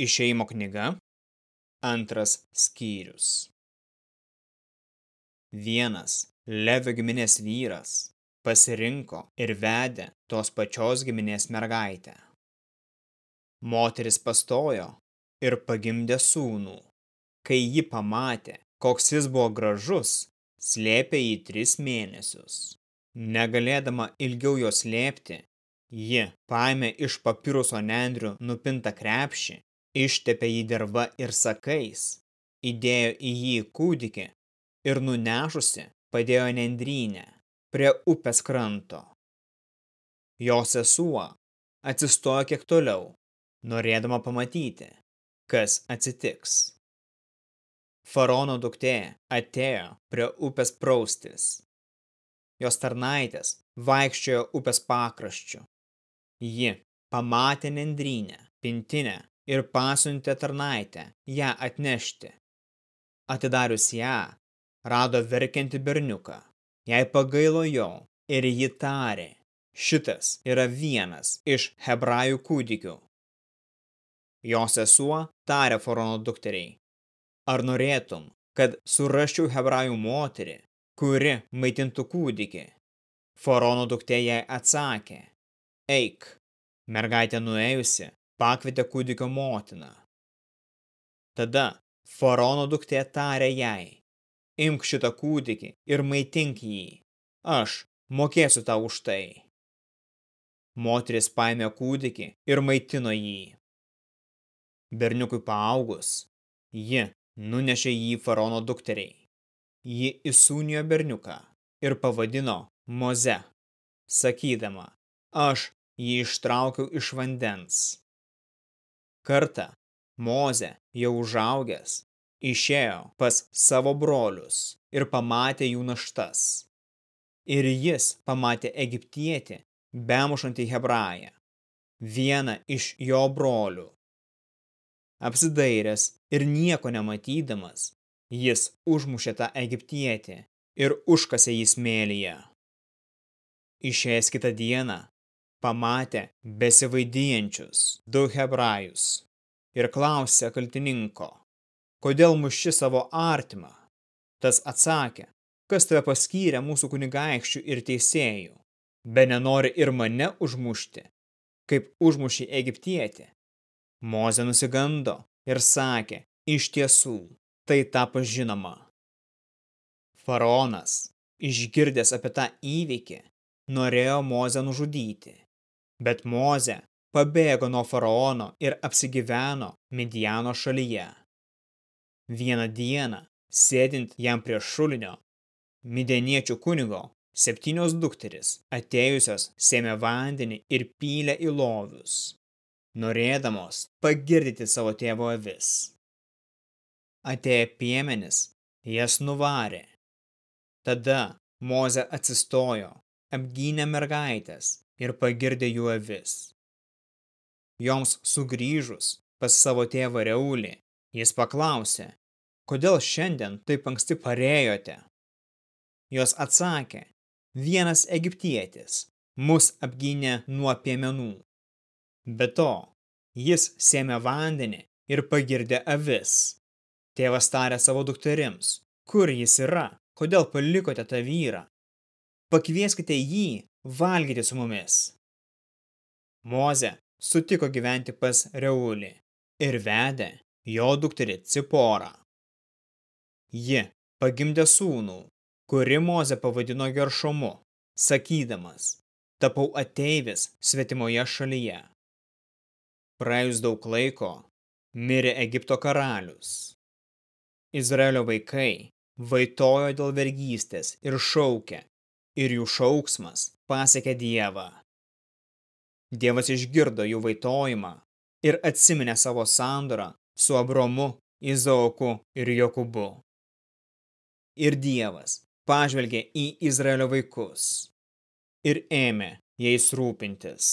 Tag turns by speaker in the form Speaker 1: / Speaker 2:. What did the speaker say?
Speaker 1: Išeimo knyga, antras skyrius. Vienas Levio giminės vyras pasirinko ir vedė tos pačios giminės mergaitę. Moteris pastojo ir pagimdė sūnų. Kai ji pamatė, koks jis buvo gražus, slėpė jį tris mėnesius. Negalėdama ilgiau jo slėpti, ji paėmė iš papiruso nendrių nupintą krepšį ištepė jį derva ir sakais, įdėjo į jį kūdikį ir nunešusi padėjo nendrynę prie upės kranto. Jo sesuo atsistojo kiek toliau, norėdama pamatyti, kas atsitiks. Farono duktė atėjo prie upės praustis. Jos tarnaitės vaikščiojo upės pakraščiu. Ji pamatė nendrynę, pintinę ir pasiuntė tarnaitę ją atnešti. Atidarius ją, rado verkiantį berniuką. Jai pagailo jo ir ji tarė, šitas yra vienas iš hebrajų kūdikių. Jo sesuo tarė faraono dukteriai, ar norėtum, kad suraščiau hebrajų moterį, kuri maitintų kūdikį? Faraono duktė jai atsakė, eik, mergaitė nuėjusi pakvietė kūdikio motiną. Tada faraono duktė tarė jai, imk šitą kūdikį ir maitink jį, aš mokėsiu tau už tai. Moteris paėmė kūdikį ir maitino jį. Berniukui paaugus, ji nunešė jį faraono dukteriai. Ji įsūnijo berniuką ir pavadino Moze, sakydama, aš jį ištraukiau iš vandens. Kartą Moze, jau užaugęs, išėjo pas savo brolius ir pamatė jų naštas. Ir jis pamatė egiptietį, bemušantį hebrają, vieną iš jo brolių. Apsidairęs ir nieko nematydamas, jis užmušė tą egiptietį ir užkasė jį smėlyje. Išėjęs kitą dieną, pamatė besivaidijančius du hebrajus ir klausė kaltininko, kodėl muši savo artimą. Tas atsakė, kas tave paskyrė mūsų kunigaikščių ir teisėjų, be nenori ir mane užmušti, kaip užmušį egiptietį. Moze nusigando ir sakė, iš tiesų, tai tapo žinoma. Faraonas, išgirdęs apie tą įvykį, norėjo Mozę nužudyti. Bet Moze pabėgo nuo faraono ir apsigyveno Midiano šalyje. Vieną dieną, sėdint jam prie šulinio, midieniečių kunigo septynios dukteris atėjusios sėmė vandenį ir pylė į lovius, norėdamos pagirdyti savo tėvo avis. Atėję piemenis, jas nuvarė. Tada Moze atsistojo, apgynė mergaitės ir pagirdė jų avis. Joms sugrįžus pas savo tėvą Reulį, jis paklausė, kodėl šiandien taip anksti parėjote? Jos atsakė, vienas egiptietis mus apgynė nuo piemenų. Be to, jis sėmė vandenį ir pagirdė avis. Tėvas tarė savo dukterims, kur jis yra, kodėl palikote tą vyrą. Pakvieskite jį valgyti su mumis. Moze sutiko gyventi pas Reulį ir vedė jo dukterį Ciporą. Ji pagimdė sūnų, kuri Moze pavadino Geršomu, sakydamas, tapau ateivis svetimoje šalyje. Praėjus daug laiko, mirė Egipto karalius. Izraelio vaikai vaitojo dėl vergystės ir šaukė, ir jų šauksmas pasiekė Dievą. Dievas išgirdo jų vaitojimą ir atsiminė savo sandorą su Abromu, Izaoku ir Jokūbu. Ir Dievas pažvelgė į Izraelio vaikus ir ėmė jais rūpintis.